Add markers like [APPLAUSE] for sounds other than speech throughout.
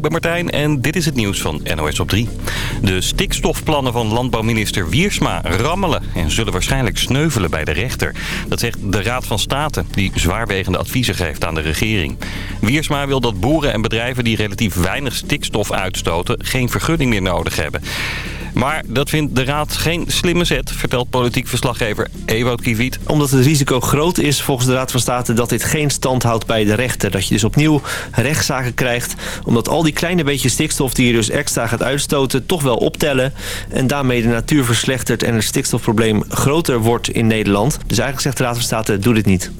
ik ben Martijn en dit is het nieuws van NOS op 3. De stikstofplannen van landbouwminister Wiersma rammelen... en zullen waarschijnlijk sneuvelen bij de rechter. Dat zegt de Raad van State, die zwaarwegende adviezen geeft aan de regering. Wiersma wil dat boeren en bedrijven die relatief weinig stikstof uitstoten... geen vergunning meer nodig hebben. Maar dat vindt de Raad geen slimme zet, vertelt politiek verslaggever Ewout Kiviet. Omdat het risico groot is volgens de Raad van State dat dit geen stand houdt bij de rechter. Dat je dus opnieuw rechtszaken krijgt. Omdat al die kleine beetjes stikstof die je dus extra gaat uitstoten toch wel optellen. En daarmee de natuur verslechtert en het stikstofprobleem groter wordt in Nederland. Dus eigenlijk zegt de Raad van State doe dit niet.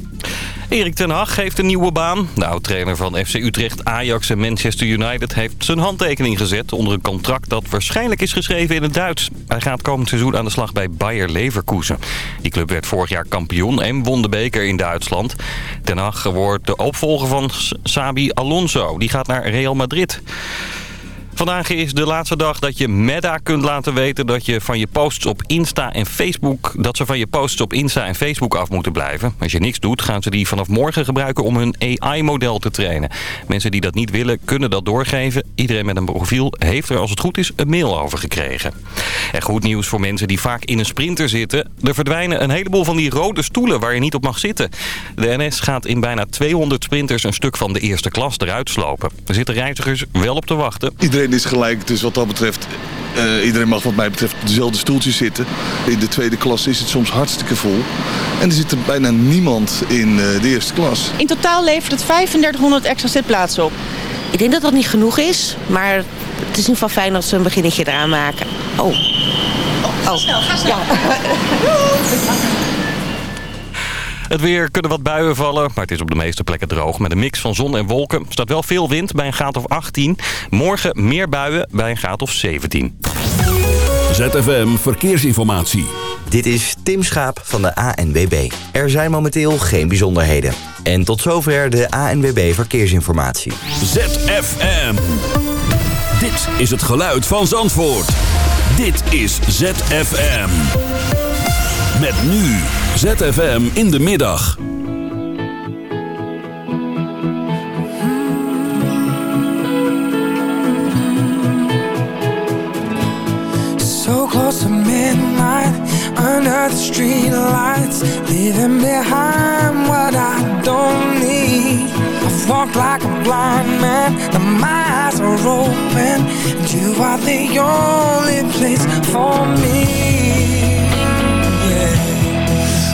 Erik ten Hag heeft een nieuwe baan. De oud-trainer van FC Utrecht, Ajax en Manchester United heeft zijn handtekening gezet... onder een contract dat waarschijnlijk is geschreven in het Duits. Hij gaat komend seizoen aan de slag bij Bayer Leverkusen. Die club werd vorig jaar kampioen en won de beker in Duitsland. Ten Hag wordt de opvolger van Sabi Alonso. Die gaat naar Real Madrid. Vandaag is de laatste dag dat je Meta kunt laten weten dat je van je posts op Insta en Facebook dat ze van je posts op Insta en Facebook af moeten blijven. Als je niks doet, gaan ze die vanaf morgen gebruiken om hun AI-model te trainen. Mensen die dat niet willen, kunnen dat doorgeven. Iedereen met een profiel heeft er als het goed is een mail over gekregen. En goed nieuws voor mensen die vaak in een sprinter zitten. Er verdwijnen een heleboel van die rode stoelen waar je niet op mag zitten. De NS gaat in bijna 200 sprinters een stuk van de eerste klas eruit slopen. Er zitten reizigers wel op te wachten. Is gelijk, dus wat dat betreft... Uh, iedereen mag wat mij betreft dezelfde stoeltjes zitten. In de tweede klas is het soms hartstikke vol. En er zit er bijna niemand in uh, de eerste klas. In totaal levert het 3500 extra zitplaatsen op. Ik denk dat dat niet genoeg is, maar het is in ieder geval fijn dat ze een beginnetje eraan maken. Oh. Oh, ga snel, ga snel. Ja. [LAUGHS] Het weer kunnen wat buien vallen, maar het is op de meeste plekken droog. Met een mix van zon en wolken staat wel veel wind bij een graad of 18. Morgen meer buien bij een graad of 17. ZFM Verkeersinformatie. Dit is Tim Schaap van de ANWB. Er zijn momenteel geen bijzonderheden. En tot zover de ANWB Verkeersinformatie. ZFM. Dit is het geluid van Zandvoort. Dit is ZFM. Met nu ZFM in de middag. So close to midnight, under the street lights, leaving behind what I don't need. I walk like a blind man, and my eyes are open, and you are the only place for me.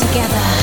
Together.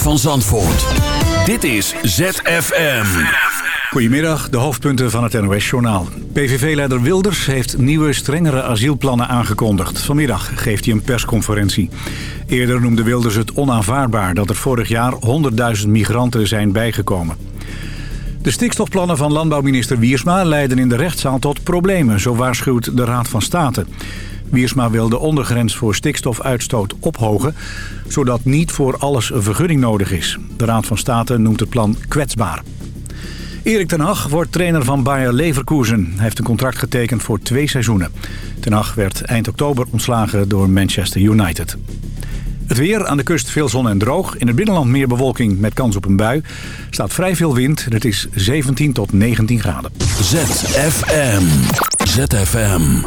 Van Zandvoort. Dit is ZFM. Goedemiddag, de hoofdpunten van het NOS-journaal. PVV-leider Wilders heeft nieuwe, strengere asielplannen aangekondigd. Vanmiddag geeft hij een persconferentie. Eerder noemde Wilders het onaanvaardbaar dat er vorig jaar 100.000 migranten zijn bijgekomen. De stikstofplannen van landbouwminister Wiersma leiden in de rechtszaal tot problemen, zo waarschuwt de Raad van State. Wiersma wil de ondergrens voor stikstofuitstoot ophogen, zodat niet voor alles een vergunning nodig is. De Raad van State noemt het plan kwetsbaar. Erik ten Hag wordt trainer van Bayer Leverkusen. Hij heeft een contract getekend voor twee seizoenen. Ten Hag werd eind oktober ontslagen door Manchester United. Het weer aan de kust veel zon en droog. In het binnenland meer bewolking met kans op een bui. staat vrij veel wind. Het is 17 tot 19 graden. ZFM. ZFM.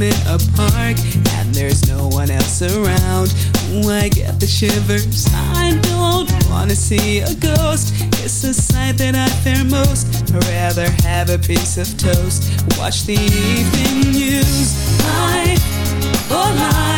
In a park and there's no one else around. Ooh, I get the shivers. I don't wanna see a ghost. It's a sight that I fear most. I'd rather have a piece of toast. Watch the evening news. Life, oh life,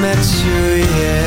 met you, yeah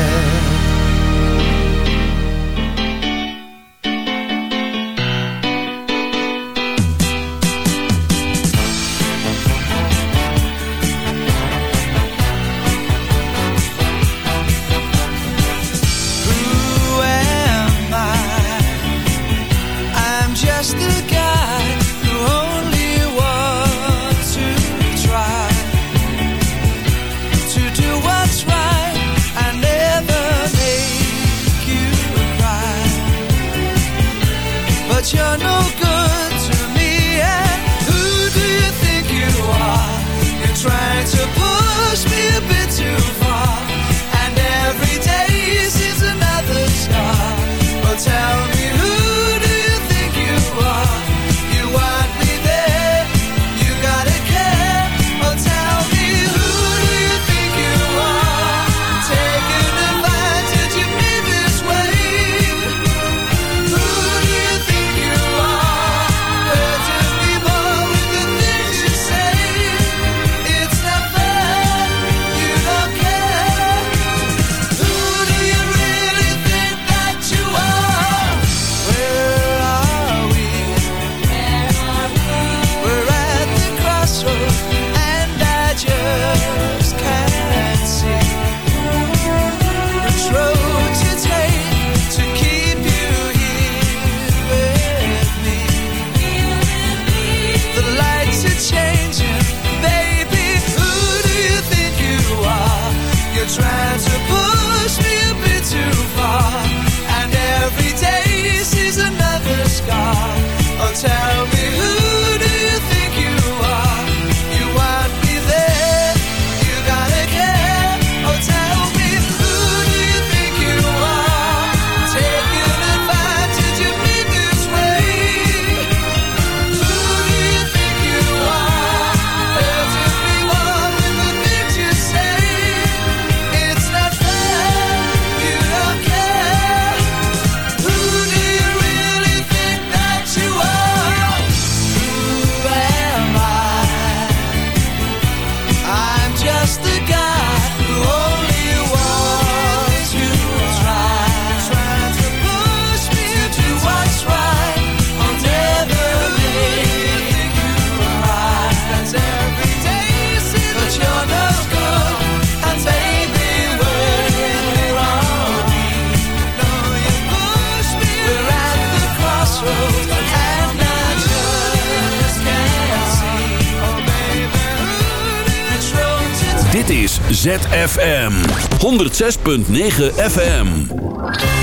ZFM 106.9 FM.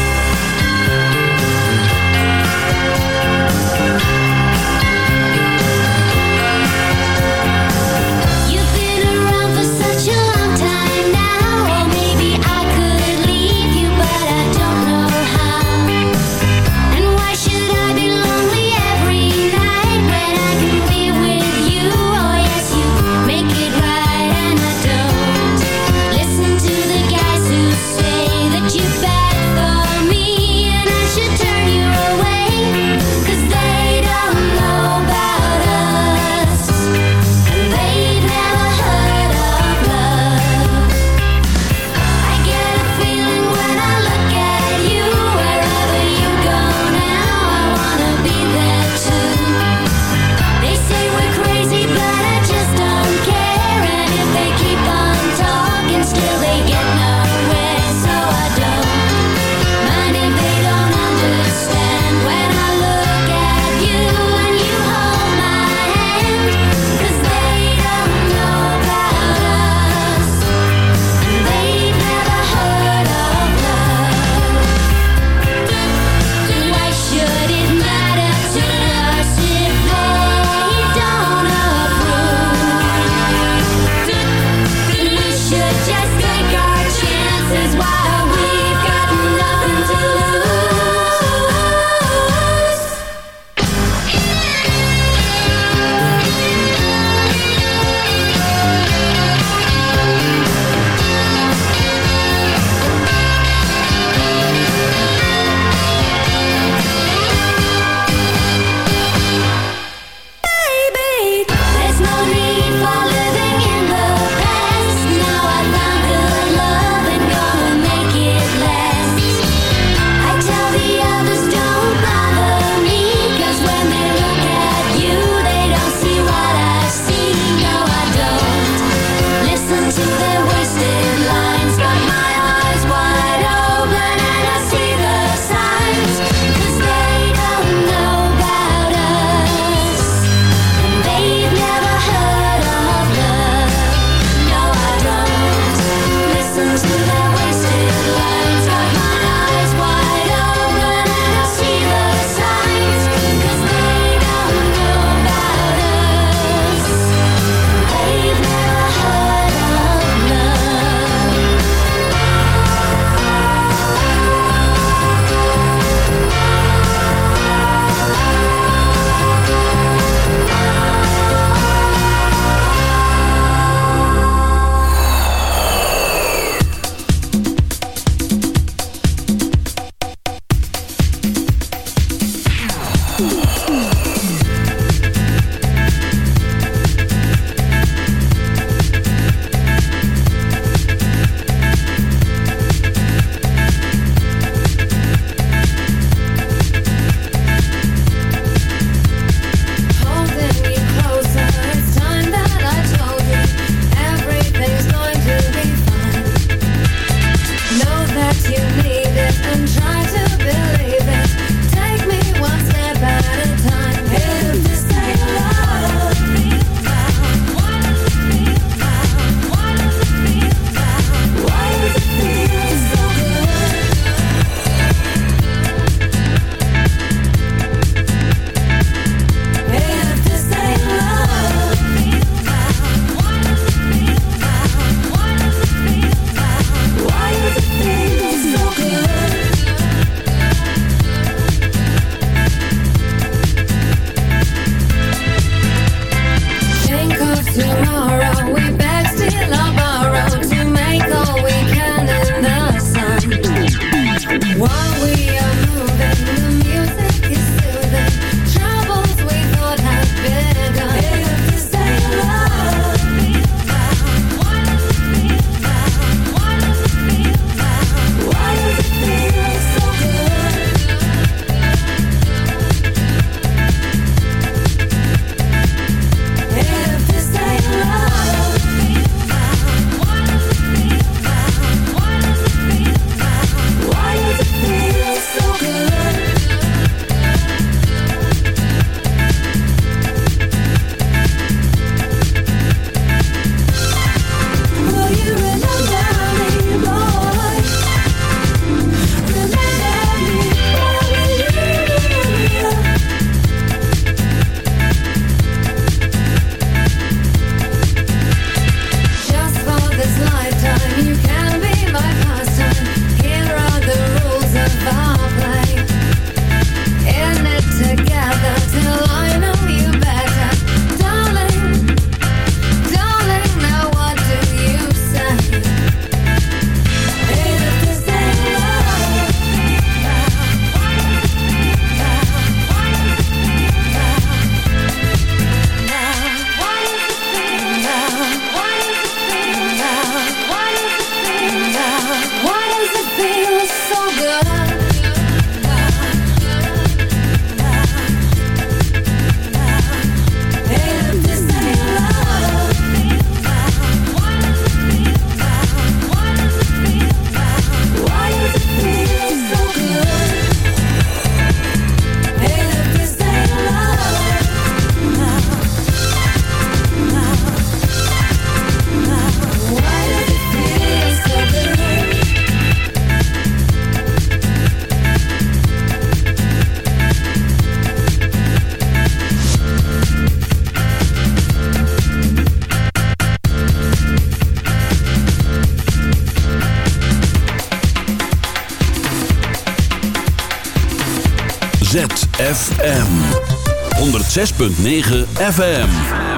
106.9 FM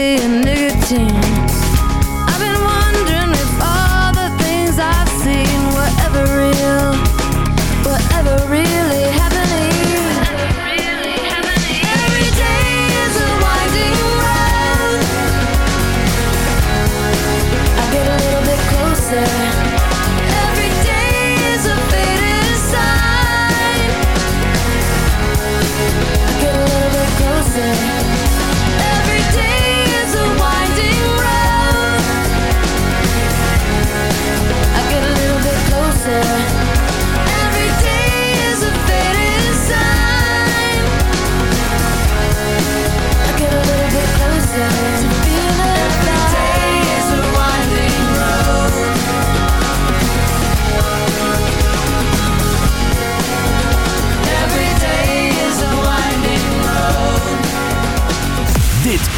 coffee and nicotine